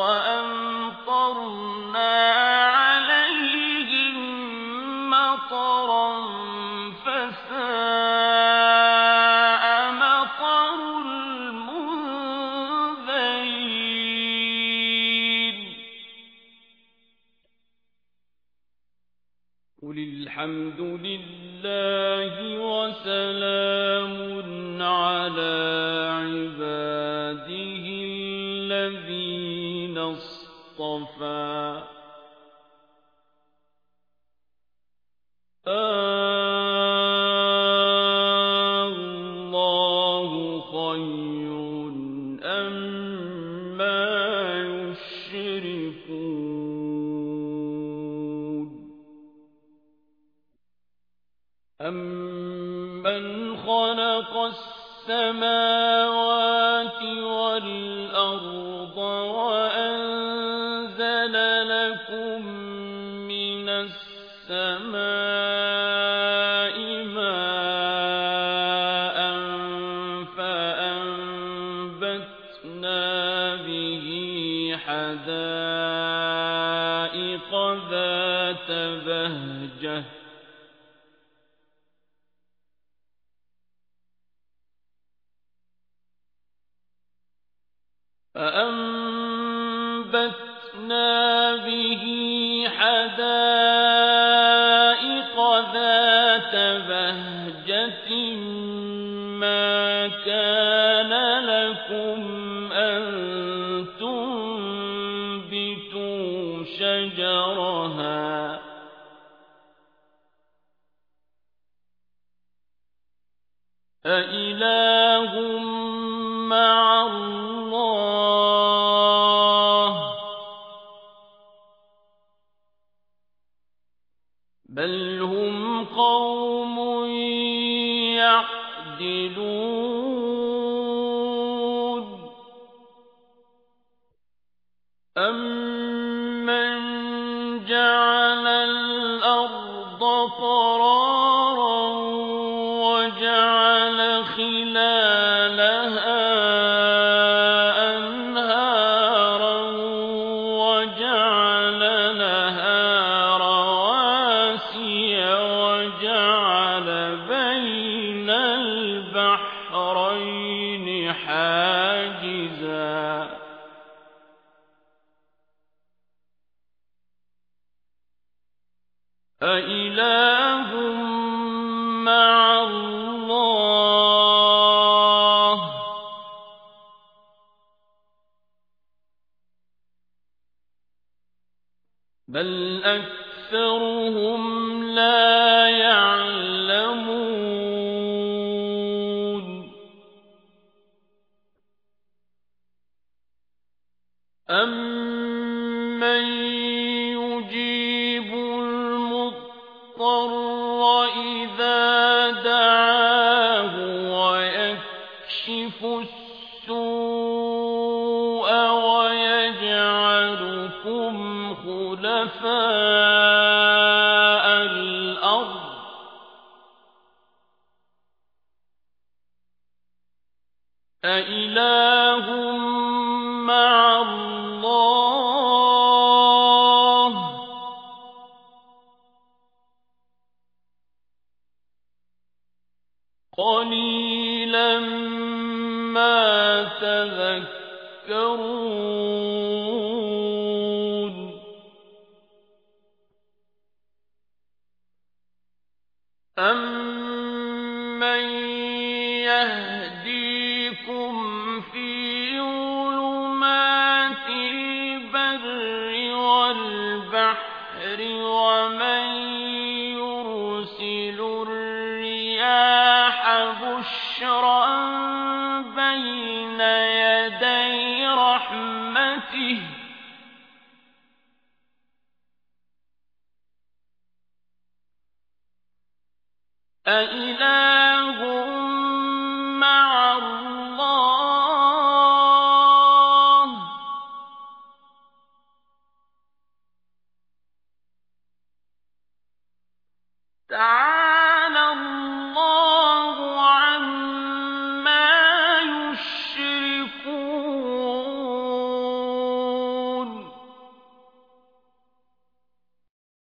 وَأَمْطَرْنَا عَلَيْهِم مَّطَرًا ۖ فَسَاءَ مَطَرُ الْمُنذَرِينَ. قُلِ الْحَمْدُ لِلَّهِ وَسَلَامٌ عَلَىٰ عِبَادِهِ الَّذِينَ اصْطَفَىٰ. آللَّهُ خَيْرٌ أَمَّا يُشْرِكُونَ. أَمَّنْ خَلَقَ السَّمَاوَاتِ وَالْأَرْضَ السَّمَاءِ مَاءً فَأَنبَتْنَا بِهِ حَدَائِقَ ذَاتَ بَهْجَةٍ. فَأَنبَتْنَا بِهِ حَدَائِقَ بَهْجَةٍ مَّا كَانَ لَكُمْ أَن تُنبِتُوا شَجَرَهَا ۗ. أَإِلَٰهٌ مَّعَ اللَّهِ ۚ. بَلْ هُمْ قَوْمٌ يَعْدِلُونَ أَمَّن جَعَلَ الْأَرْضَ وَجَعَلَ خِلَالَهَا أَإِلَٰهٌ مَّعَ اللَّهِ ۚ. بَلْ أَكْثَرُهُمْ لَا إِذَا دَعَاهُ وَيَكْشِفُ السُّوءَ وَيَجْعَلُكُمْ خُلَفَاءَ الْأَرْضِ ۗ أَإِلَٰهٌ مَّعَ اللَّهِ ۚ ما تذكرون. أمن يهديكم في ظلمات البر والبحر ومن أإله